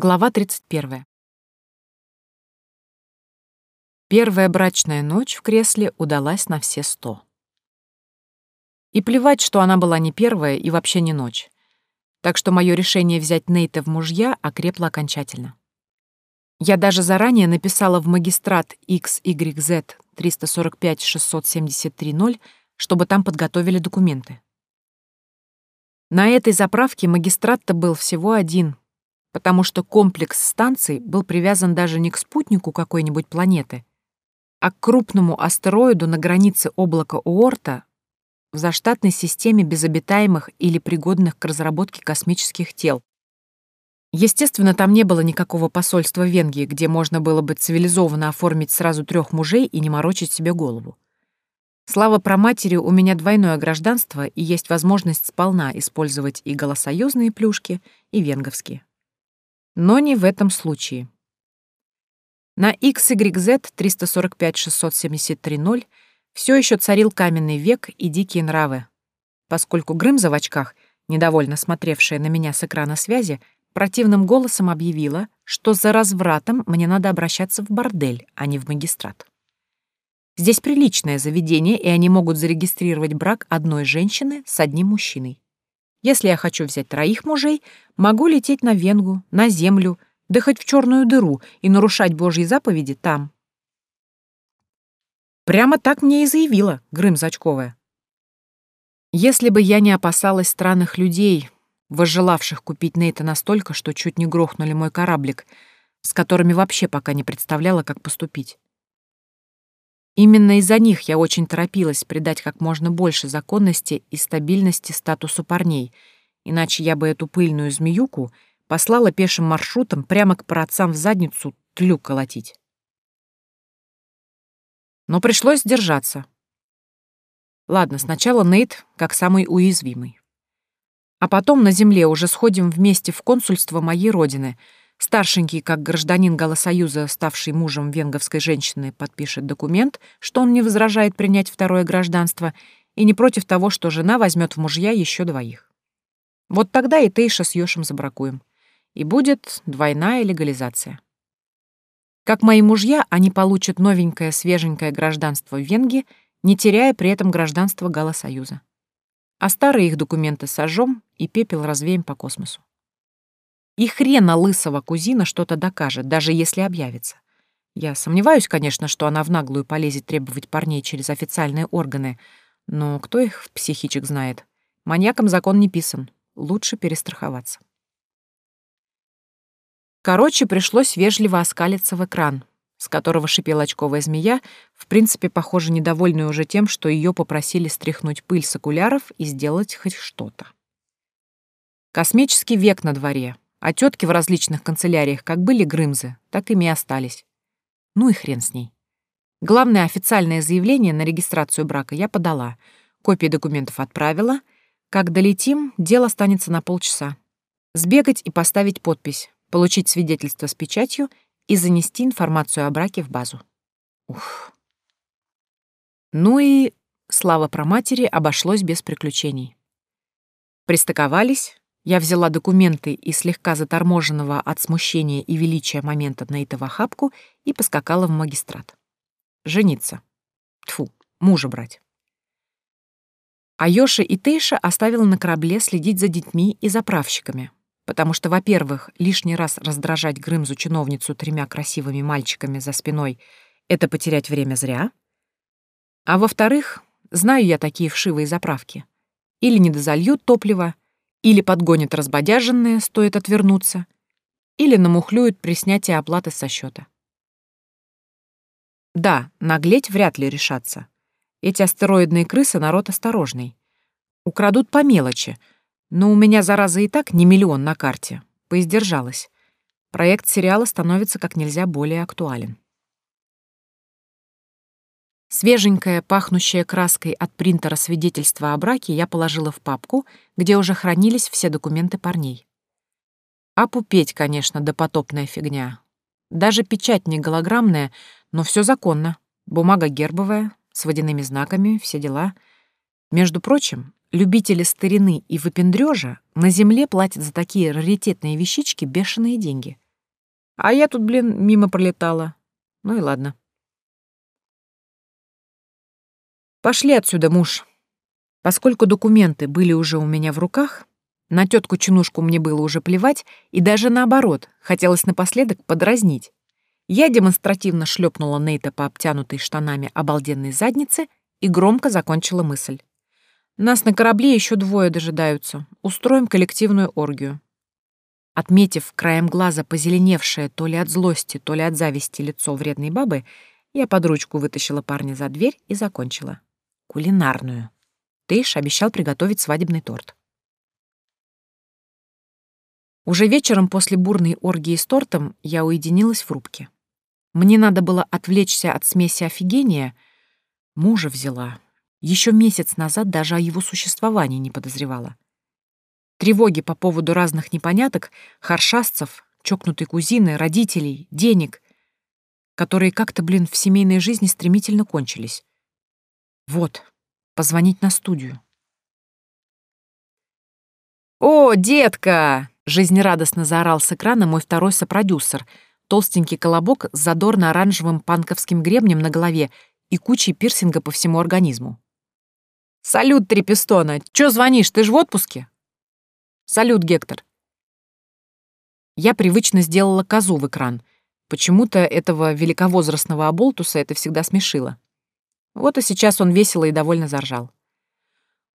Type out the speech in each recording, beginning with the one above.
Глава 31. Первая брачная ночь в кресле удалась на все сто. И плевать, что она была не первая и вообще не ночь. Так что мое решение взять Нейта в мужья окрепло окончательно. Я даже заранее написала в магистрат XYZ 345-673-0, чтобы там подготовили документы. На этой заправке магистрат-то был всего один, потому что комплекс станций был привязан даже не к спутнику какой-нибудь планеты, а к крупному астероиду на границе облака Уорта в заштатной системе безобитаемых или пригодных к разработке космических тел. Естественно, там не было никакого посольства Венгии, где можно было бы цивилизованно оформить сразу трех мужей и не морочить себе голову. Слава про матери, у меня двойное гражданство и есть возможность сполна использовать и голосоюзные плюшки, и венговские но не в этом случае. На XYZ 345-673-0 все еще царил каменный век и дикие нравы, поскольку Грымза в очках, недовольно смотревшая на меня с экрана связи, противным голосом объявила, что за развратом мне надо обращаться в бордель, а не в магистрат. Здесь приличное заведение, и они могут зарегистрировать брак одной женщины с одним мужчиной. Если я хочу взять троих мужей, могу лететь на Венгу, на Землю, да хоть в черную дыру и нарушать Божьи заповеди там. Прямо так мне и заявила Грым Зачковая. Если бы я не опасалась странных людей, возжелавших купить Нейта настолько, что чуть не грохнули мой кораблик, с которыми вообще пока не представляла, как поступить. Именно из-за них я очень торопилась придать как можно больше законности и стабильности статусу парней, иначе я бы эту пыльную змеюку послала пешим маршрутом прямо к праотцам в задницу тлю колотить. Но пришлось сдержаться. Ладно, сначала Нейт как самый уязвимый. А потом на земле уже сходим вместе в консульство моей родины — Старшенький, как гражданин Голосоюза, ставший мужем венговской женщины, подпишет документ, что он не возражает принять второе гражданство и не против того, что жена возьмет в мужья еще двоих. Вот тогда и Тейша с Йошем забракуем. И будет двойная легализация. Как мои мужья, они получат новенькое свеженькое гражданство в Венге, не теряя при этом гражданство Голосоюза. А старые их документы сожжем и пепел развеем по космосу. И хрена лысого кузина что-то докажет, даже если объявится. Я сомневаюсь, конечно, что она в наглую полезет требовать парней через официальные органы, но кто их психичек знает? Маньякам закон не писан. Лучше перестраховаться. Короче, пришлось вежливо оскалиться в экран, с которого шипела очковая змея, в принципе, похоже, недовольная уже тем, что ее попросили стряхнуть пыль с окуляров и сделать хоть что-то. Космический век на дворе, а тетки в различных канцеляриях как были Грымзы, так ими и остались. Ну и хрен с ней. Главное официальное заявление на регистрацию брака я подала, копии документов отправила. Как долетим, дело останется на полчаса. Сбегать и поставить подпись, получить свидетельство с печатью и занести информацию о браке в базу. Ух. Ну и, слава про матери, обошлось без приключений. Пристыковались, я взяла документы и слегка заторможенного от смущения и величия момента это в охапку и поскакала в магистрат. Жениться. Тфу, мужа брать. А Йоши и Тейша оставила на корабле следить за детьми и заправщиками, потому что, во-первых, лишний раз раздражать Грымзу-чиновницу тремя красивыми мальчиками за спиной — это потерять время зря, а во-вторых, знаю я такие вшивые заправки. Или не дозальют топливо — или подгонят разбодяженные, стоит отвернуться, или намухлюют при снятии оплаты со счета. Да, наглеть вряд ли решатся. Эти астероидные крысы — народ осторожный. Украдут по мелочи, но у меня, зараза, и так не миллион на карте. Поиздержалась. Проект сериала становится как нельзя более актуален. Свеженькое, пахнущее краской от принтера свидетельство о браке я положила в папку, где уже хранились все документы парней. А пупеть, конечно, допотопная фигня. Даже печать не голограммная, но все законно. Бумага гербовая, с водяными знаками, все дела. Между прочим, любители старины и выпендрежа на земле платят за такие раритетные вещички бешеные деньги. А я тут, блин, мимо пролетала. Ну и ладно. Пошли отсюда, муж. Поскольку документы были уже у меня в руках, на тетку-чинушку мне было уже плевать, и даже наоборот, хотелось напоследок подразнить. Я демонстративно шлепнула Нейта по обтянутой штанами обалденной заднице и громко закончила мысль. Нас на корабле еще двое дожидаются. Устроим коллективную оргию. Отметив краем глаза позеленевшее то ли от злости, то ли от зависти лицо вредной бабы, я под ручку вытащила парня за дверь и закончила. Кулинарную. Тейш обещал приготовить свадебный торт. Уже вечером после бурной оргии с тортом я уединилась в рубке. Мне надо было отвлечься от смеси офигения. Мужа взяла. Еще месяц назад даже о его существовании не подозревала. Тревоги по поводу разных непоняток, харшастцев, чокнутой кузины, родителей, денег, которые как-то, блин, в семейной жизни стремительно кончились. Вот, позвонить на студию. «О, детка!» — жизнерадостно заорал с экрана мой второй сопродюсер, толстенький колобок с задорно-оранжевым панковским гребнем на голове и кучей пирсинга по всему организму. «Салют, Трепестона! Чё звонишь, ты ж в отпуске?» «Салют, Гектор!» Я привычно сделала козу в экран. Почему-то этого великовозрастного оболтуса это всегда смешило. Вот и сейчас он весело и довольно заржал.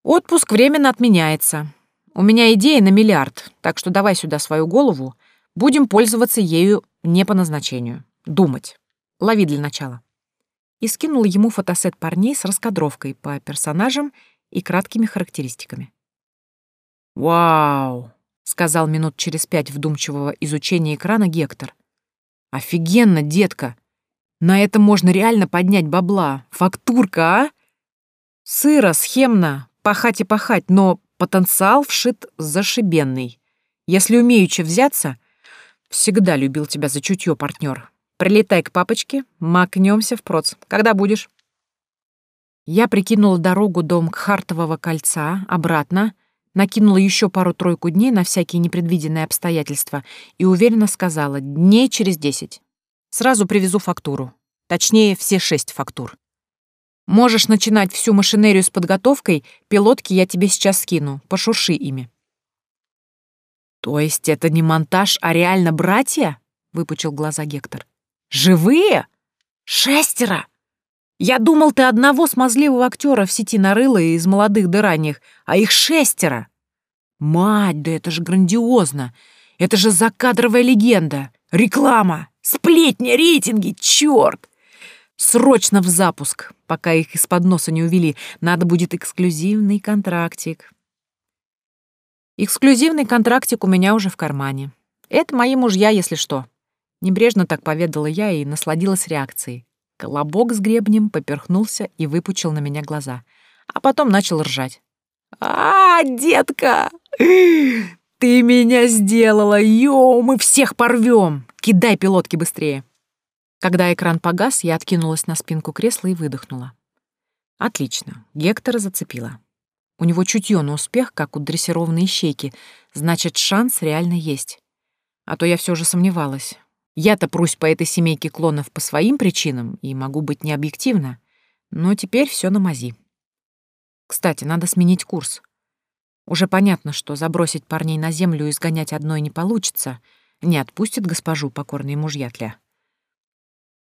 «Отпуск временно отменяется. У меня идея на миллиард, так что давай сюда свою голову. Будем пользоваться ею не по назначению. Думать. Лови для начала». И скинул ему фотосет парней с раскадровкой по персонажам и краткими характеристиками. «Вау!» — сказал минут через пять вдумчивого изучения экрана Гектор. «Офигенно, детка! На это можно реально поднять бабла. Фактурка, а? Сыро, схемно, пахать и пахать, но потенциал вшит зашибенный. Если умеючи взяться, всегда любил тебя за чутье, партнер. Прилетай к папочке, макнемся в проц. Когда будешь? Я прикинула дорогу до Мкхартового кольца, обратно, накинула еще пару-тройку дней на всякие непредвиденные обстоятельства и уверенно сказала «дней через десять». Сразу привезу фактуру. Точнее, все шесть фактур. Можешь начинать всю машинерию с подготовкой, пилотки я тебе сейчас скину, пошурши ими. То есть это не монтаж, а реально братья? Выпучил глаза Гектор. Живые? Шестеро! Я думал, ты одного смазливого актера в сети нарыла из молодых до ранних, а их шестеро. Мать, да это же грандиозно! Это же закадровая легенда! Реклама! Сплетни, рейтинги, черт! Срочно в запуск, пока их из-под носа не увели. Надо будет эксклюзивный контрактик. Эксклюзивный контрактик у меня уже в кармане. Это мои мужья, если что. Небрежно так поведала я и насладилась реакцией. Колобок с гребнем поперхнулся и выпучил на меня глаза. А потом начал ржать. «А, детка! Ты меня сделала! Йоу, мы всех порвем! Кидай пилотки быстрее!» Когда экран погас, я откинулась на спинку кресла и выдохнула. Отлично, Гектора зацепила. У него чутье на успех, как у дрессированной ищейки, значит, шанс реально есть. А то я все же сомневалась. Я-то прусь по этой семейке клонов по своим причинам и могу быть необъективна, но теперь все на мази. Кстати, надо сменить курс. Уже понятно, что забросить парней на землю и изгонять одной не получится — не отпустит госпожу покорные мужья тля.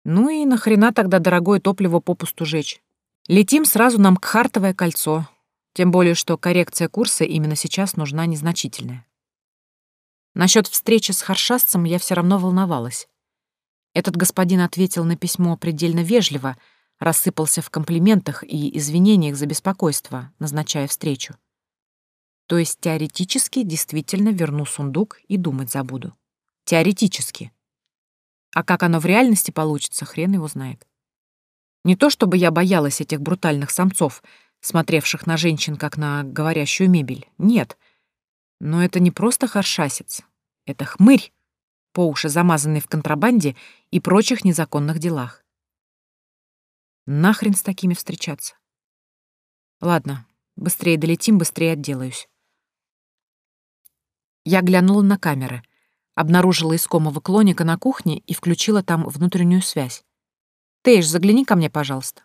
Ну и нахрена тогда дорогое топливо попусту жечь? Летим сразу на Мкхартовое кольцо, тем более что коррекция курса именно сейчас нужна незначительная. Насчет встречи с харшастцем я все равно волновалась. Этот господин ответил на письмо предельно вежливо, рассыпался в комплиментах и извинениях за беспокойство, назначая встречу. То есть теоретически действительно верну сундук и думать забуду. Теоретически. А как оно в реальности получится, хрен его знает. Не то чтобы я боялась этих брутальных самцов, смотревших на женщин как на говорящую мебель. Нет. Но это не просто харшасец. Это хмырь, по уши замазанный в контрабанде и прочих незаконных делах. Нахрен с такими встречаться? Ладно, быстрее долетим, быстрее отделаюсь. Я глянула на камеры — Обнаружила искомого клоника на кухне и включила там внутреннюю связь. «Тейш, загляни ко мне, пожалуйста».